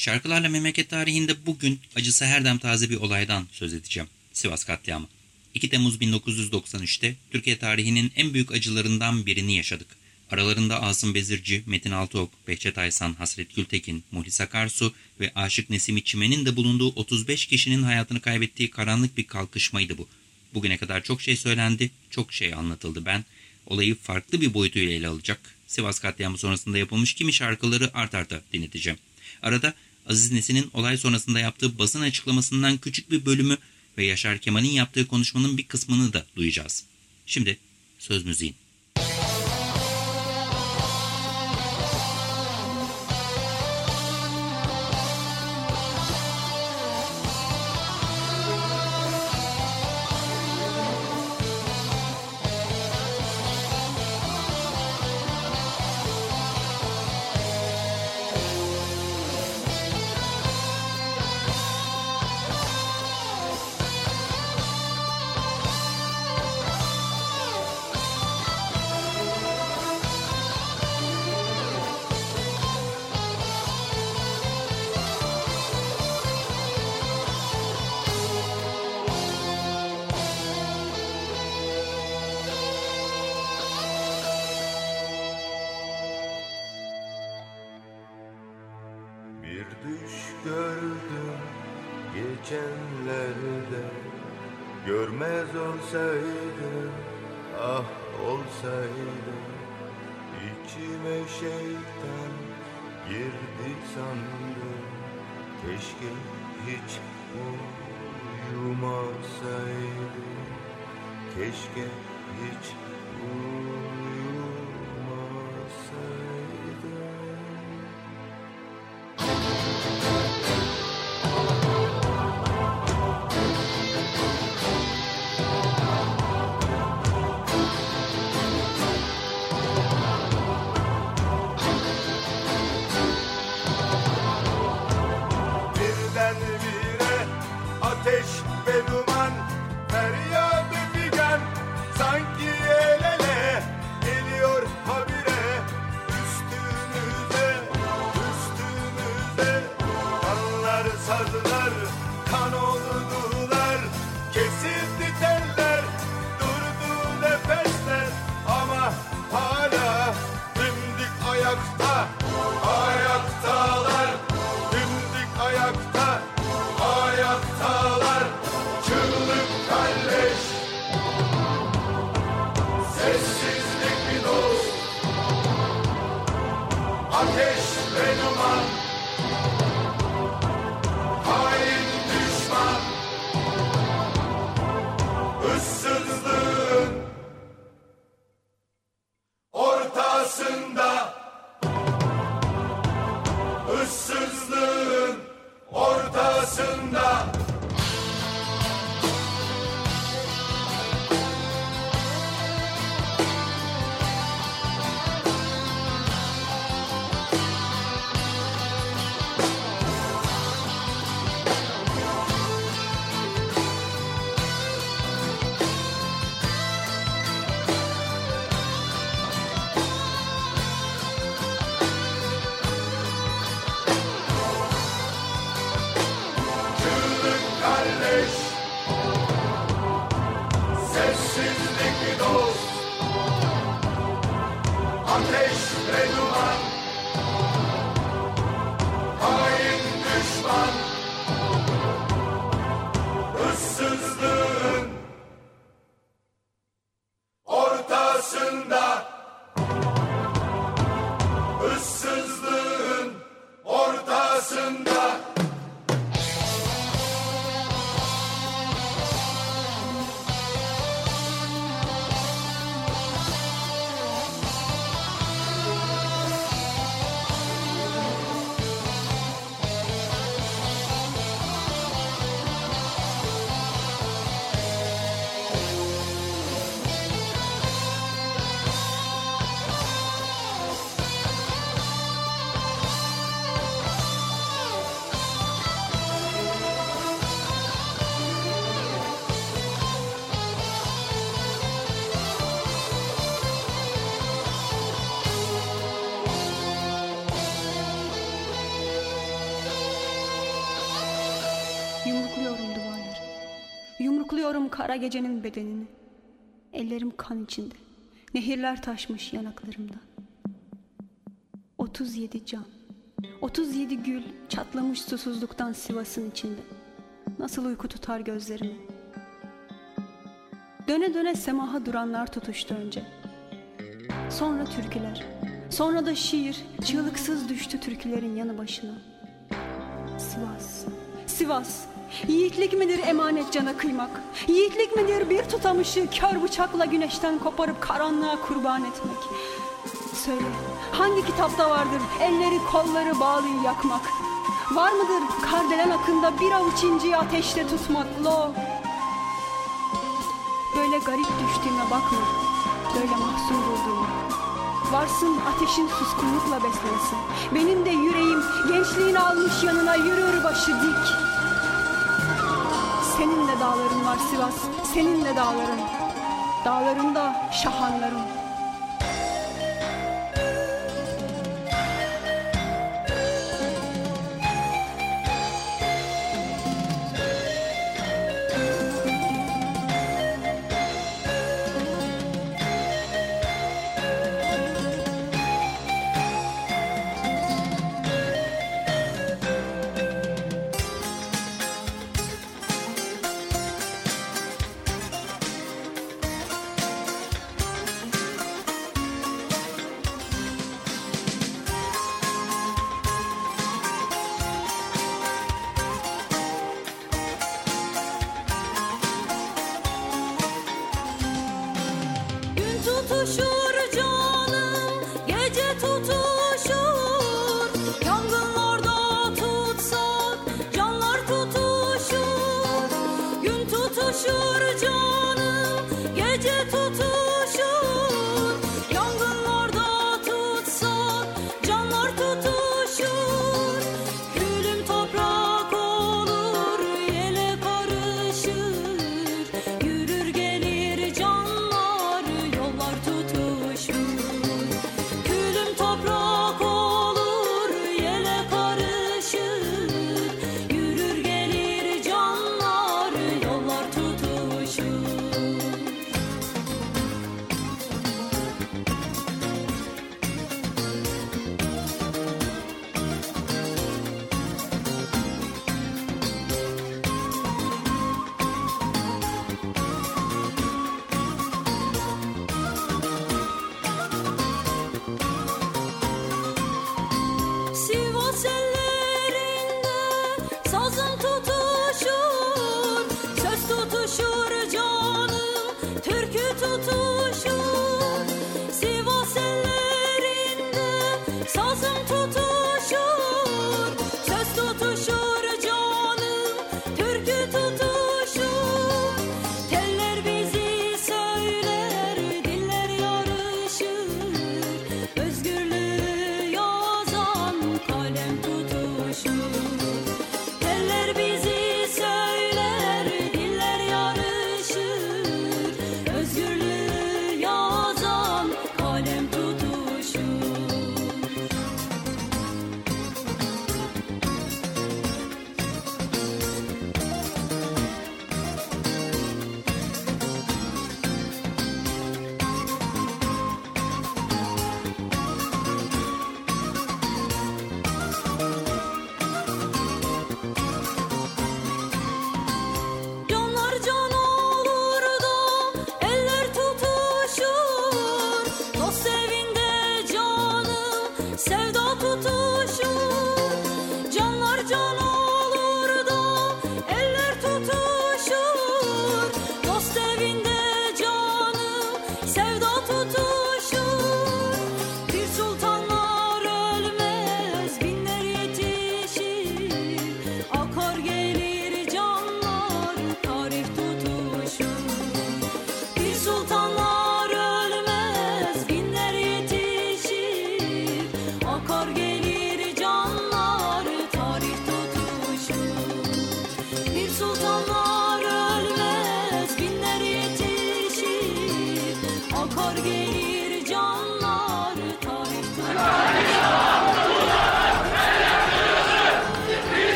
Şarkılarla memleket tarihinde bugün acısı her dem taze bir olaydan söz edeceğim. Sivas katliamı. 2 Temmuz 1993'te Türkiye tarihinin en büyük acılarından birini yaşadık. Aralarında Asım Bezirci, Metin Altıok, Behçet Aysan, Hasret Gültekin, Muhlis Akarsu ve Aşık Nesim Çimen'in de bulunduğu 35 kişinin hayatını kaybettiği karanlık bir kalkışmaydı bu. Bugüne kadar çok şey söylendi, çok şey anlatıldı. Ben olayı farklı bir boyutuyla ele alacak. Sivas katliamı sonrasında yapılmış kimi şarkıları art arda dinleteceğim. Arada Aziz Nesin'in olay sonrasında yaptığı basın açıklamasından küçük bir bölümü ve Yaşar Kemal'in yaptığı konuşmanın bir kısmını da duyacağız. Şimdi söz müziğin. Şeytan girdi sandım. Keşke hiç uyumasaydım. Keşke hiç uyumasaydım sardılar, kan oldular Kara gecenin bedenini. Ellerim kan içinde. Nehirler taşmış yanaklarımda. 37 can. 37 gül çatlamış susuzluktan Sivas'ın içinde. Nasıl uyku tutar gözlerimi. Döne döne semaha duranlar tutuştu önce. Sonra türküler. Sonra da şiir çığlıksız düştü türkülerin yanı başına. Sivas, Sivas. Yiğitlik midir emanet cana kıymak? Yiğitlik midir bir tutamışı kör bıçakla güneşten koparıp karanlığa kurban etmek? Söyle, hangi kitapta vardır elleri kolları bağlıyı yakmak? Var mıdır kardelen akında bir avuç inciyi ateşte tutmak? Lo! Böyle garip düştüğüme bakma, böyle mahzun bulduğuma. Varsın ateşin suskunlukla beslensin. Benim de yüreğim gençliğini almış yanına yürür başı dik. Dağların var Sivas, senin de dağların. Dağlarında şahanların.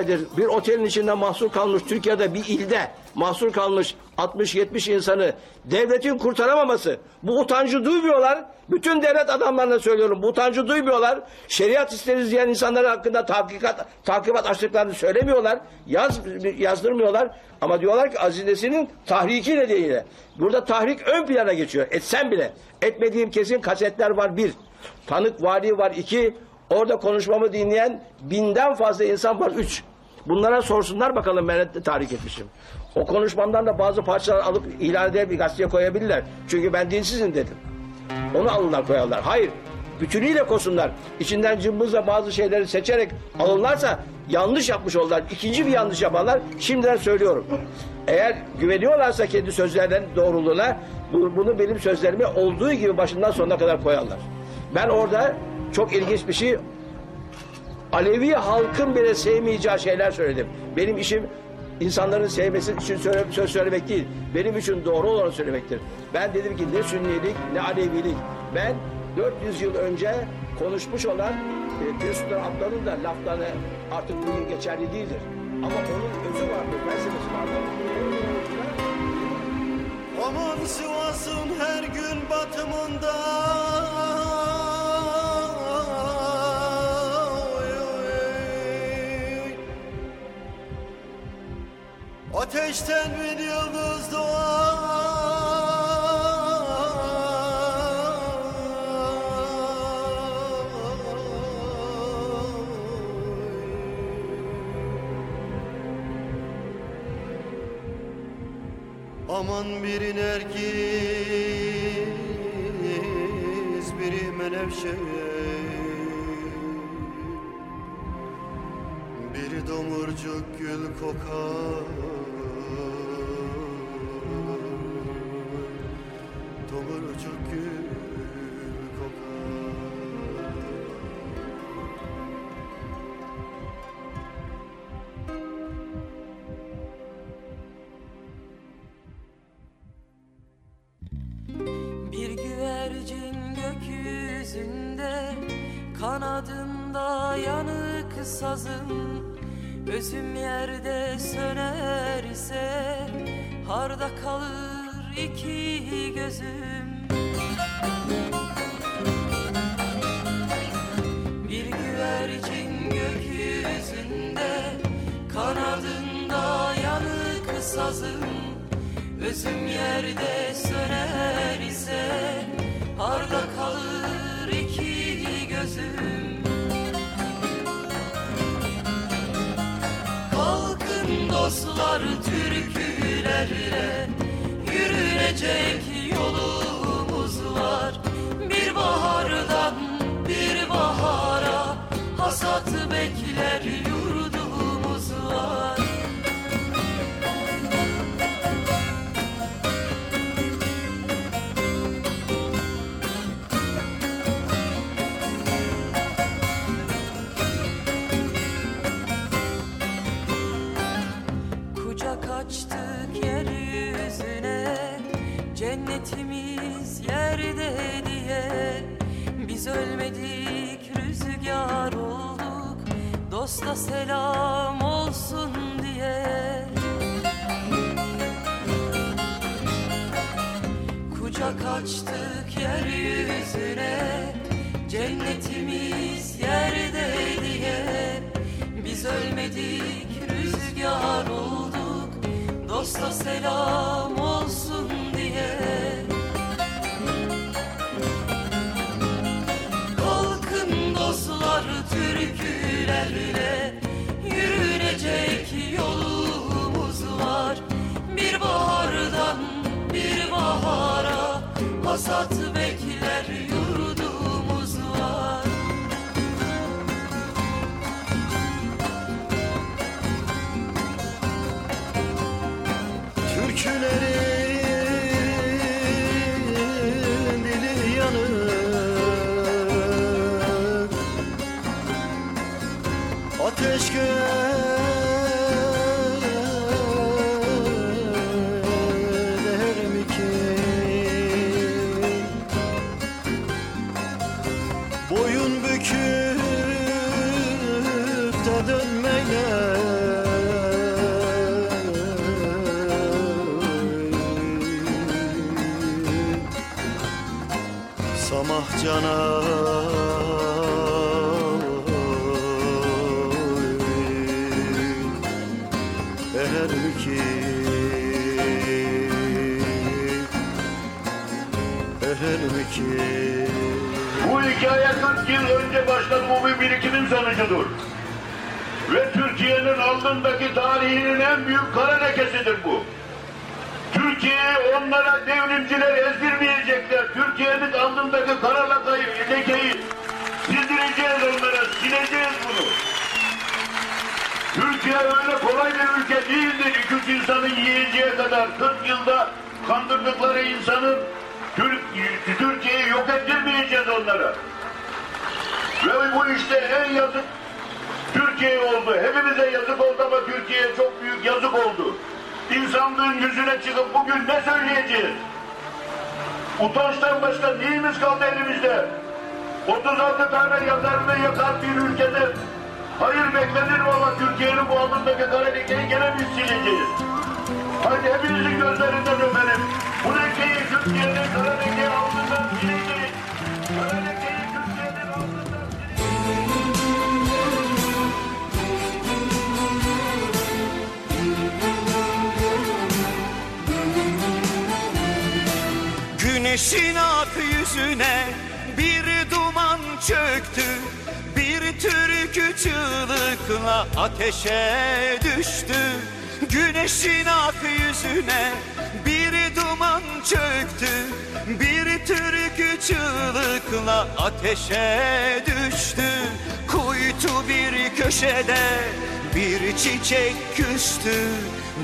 İlginç bir otelin içinde mahsur kalmış Türkiye'de bir ilde mahsur kalmış 60-70 insanı devletin kurtaramaması. Bu utancı duymuyorlar. Bütün devlet adamlarına söylüyorum. Bu utancı duymuyorlar. Şeriat isteriz diyen insanlar hakkında takikat, takibat açtıklarını söylemiyorlar. Yaz, yazdırmıyorlar. Ama diyorlar ki Azinesinin tahriki nedeniyle. Burada tahrik ön plana geçiyor. Etsem bile. Etmediğim kesin kasetler var bir. Tanık vali var iki. Orada konuşmamı dinleyen binden fazla insan var üç. Bunlara sorsunlar bakalım ben ne tahrik etmişim. O konuşmamdan da bazı parçalar alıp ilan eder bir gazeteye koyabilirler. Çünkü ben dinsizim dedim. Onu alırlar koyarlar. Hayır. Bütünüyle kosunlar. İçinden cımbızla bazı şeyleri seçerek alırlarsa yanlış yapmış olurlar. İkinci bir yanlış yaparlar. Şimdiden söylüyorum. Eğer güveniyorlarsa kendi sözlerden doğruluğuna bu- bunu benim sözlerime olduğu gibi başından sonuna kadar koyarlar. Ben orada çok ilginç bir şey Alevi halkın bile sevmeyeceği şeyler söyledim. Benim işim insanların sevmesi için söz söylemek değil. Benim için doğru olanı söylemektir. Ben dedim ki ne Sünnilik ne Alevilik. Ben 400 yıl önce konuşmuş olan e, Pir Sultan Abdal'ın da lafları artık bugün geçerli değildir. Ama onun özü vardır, felsefesi vardır. Aman Sivas'ın her gün batımında Ateşten bir yıldız Aman biri nergis, biri menevşe. Biri domurcuk gül kokar yanık sazım Özüm yerde sönerse Harda kalır iki gözüm. Bir güvercin gökyüzünde Kanadında yanık sazım Özüm yerde söner ise Harda kalır dostlar türkülerle Yürünecek yolumuz var. Bir bahardan bir bahara Hasat bekler yurdumuz Dosta selam olsun diye. Kalkın dostlar türkülerle Yürünecek yolumuz var. Bir bahardan bir bahara Hasat bu. Türkiye'yi onlara devrimciler ezdirmeyecekler. Türkiye'nin alnındaki kara lakayı, lekeyi sildireceğiz onlara, sileceğiz bunu. Türkiye öyle kolay bir ülke değildir. İki üç insanın yiyeceği kadar 40 yılda kandırdıkları insanın Türk, Türkiye'yi yok ettirmeyeceğiz onlara. Ve bu işte en yazık Türkiye oldu. Hepimize yazık oldu ama Türkiye'ye çok büyük yazık oldu. İnsanlığın yüzüne çıkıp bugün ne söyleyeceğiz? Utançtan başka neyimiz kaldı elimizde? 36 tane yazarını yakar bir ülkede hayır beklenir mi ama Türkiye'nin bu alnındaki kara lekeyi gene biz sileceğiz. Hadi hepinizin gözlerinden öperim. Bu lekeyi Türkiye'nin kara türkü çığlıkla ateşe düştü. Güneşin ak yüzüne bir duman çöktü. Bir türkü çığlıkla ateşe düştü. Kuytu bir köşede bir çiçek küstü.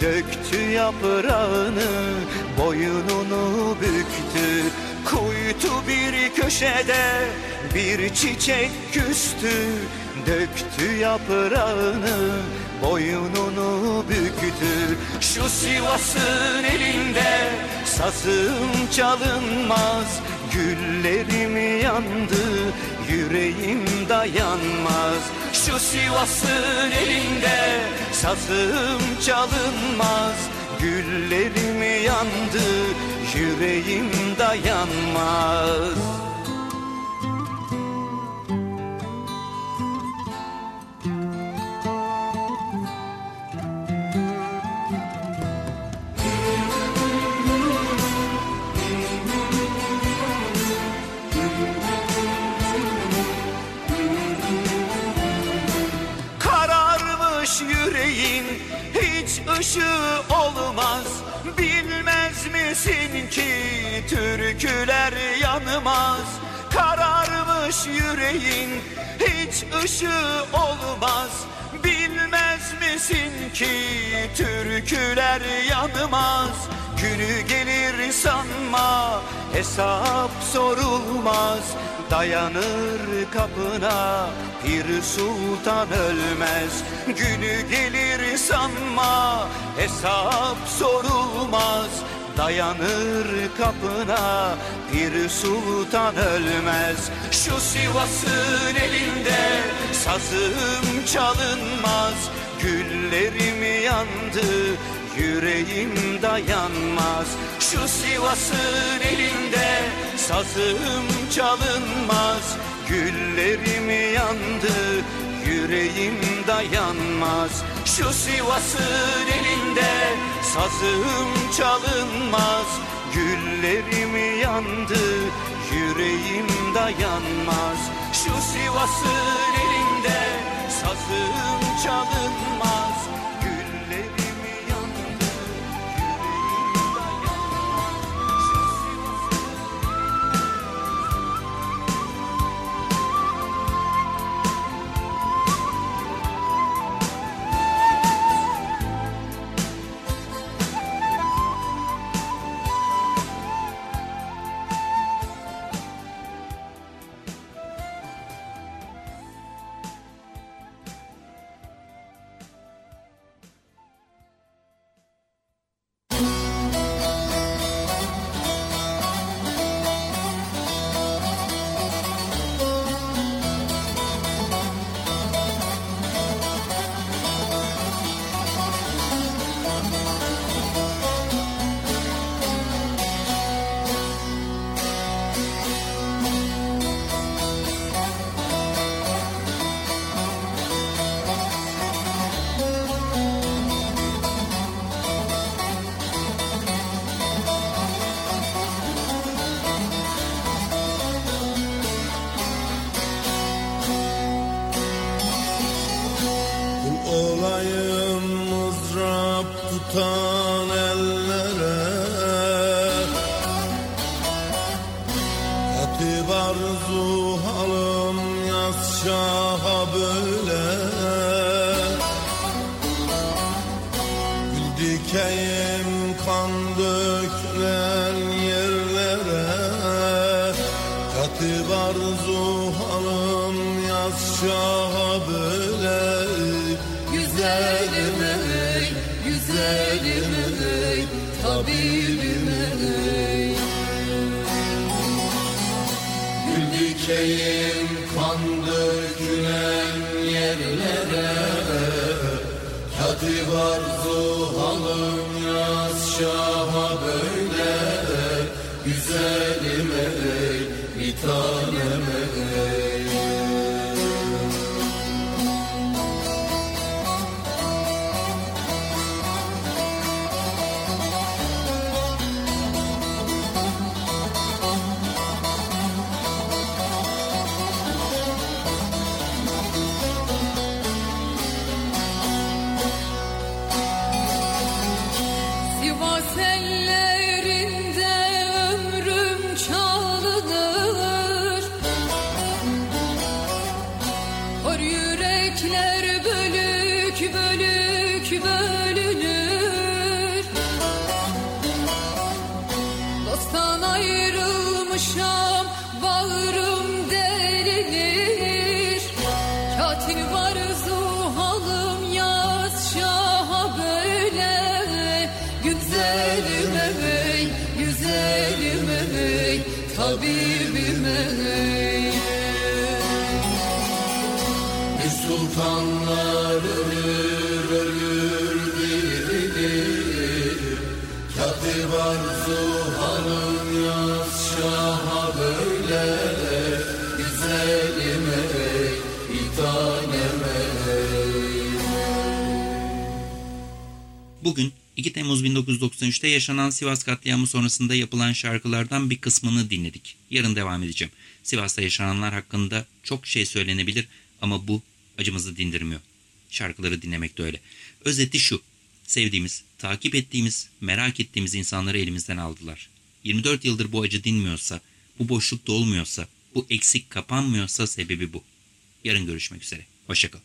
Döktü yaprağını boynunu büktü Kuytu bir köşede bir çiçek küstü Döktü yaprağını boynunu büktü. Şu Sivas'ın elinde sazım çalınmaz Güllerim yandı yüreğim dayanmaz. Şu Sivas'ın elinde sazım çalınmaz Güllerim yandı yüreğim dayanmaz ki türküler yanmaz. Kararmış yüreğin hiç ışığı olmaz. Bilmez misin ki türküler yanmaz? Günü gelir sanma hesap sorulmaz. Dayanır kapına bir sultan ölmez. Günü gelir sanma hesap sorulmaz Dayanır kapına bir sultan ölmez. Şu Sivas'ın elinde sazım çalınmaz. Güllerim yandı yüreğim dayanmaz. Şu Sivas'ın elinde sazım çalınmaz. Güllerim yandı yüreğim dayanmaz. Şu Sivas'ın elinde sazım çalınmaz Güllerim yandı yüreğim dayanmaz. Şu Sivas'ın elinde sazım çalınmaz böyle Güzelim ey, güzelim ey, tabibim ey. Gül dikeyim kan dökülen yerlere Katip arzu halım yaz şaha böyle Güzelim ey bir tanem 2 Temmuz 1993'te yaşanan Sivas katliamı sonrasında yapılan şarkılardan bir kısmını dinledik. Yarın devam edeceğim. Sivas'ta yaşananlar hakkında çok şey söylenebilir ama bu acımızı dindirmiyor. Şarkıları dinlemek de öyle. Özeti şu. Sevdiğimiz, takip ettiğimiz, merak ettiğimiz insanları elimizden aldılar. 24 yıldır bu acı dinmiyorsa, bu boşluk dolmuyorsa, bu eksik kapanmıyorsa sebebi bu. Yarın görüşmek üzere. Hoşçakalın.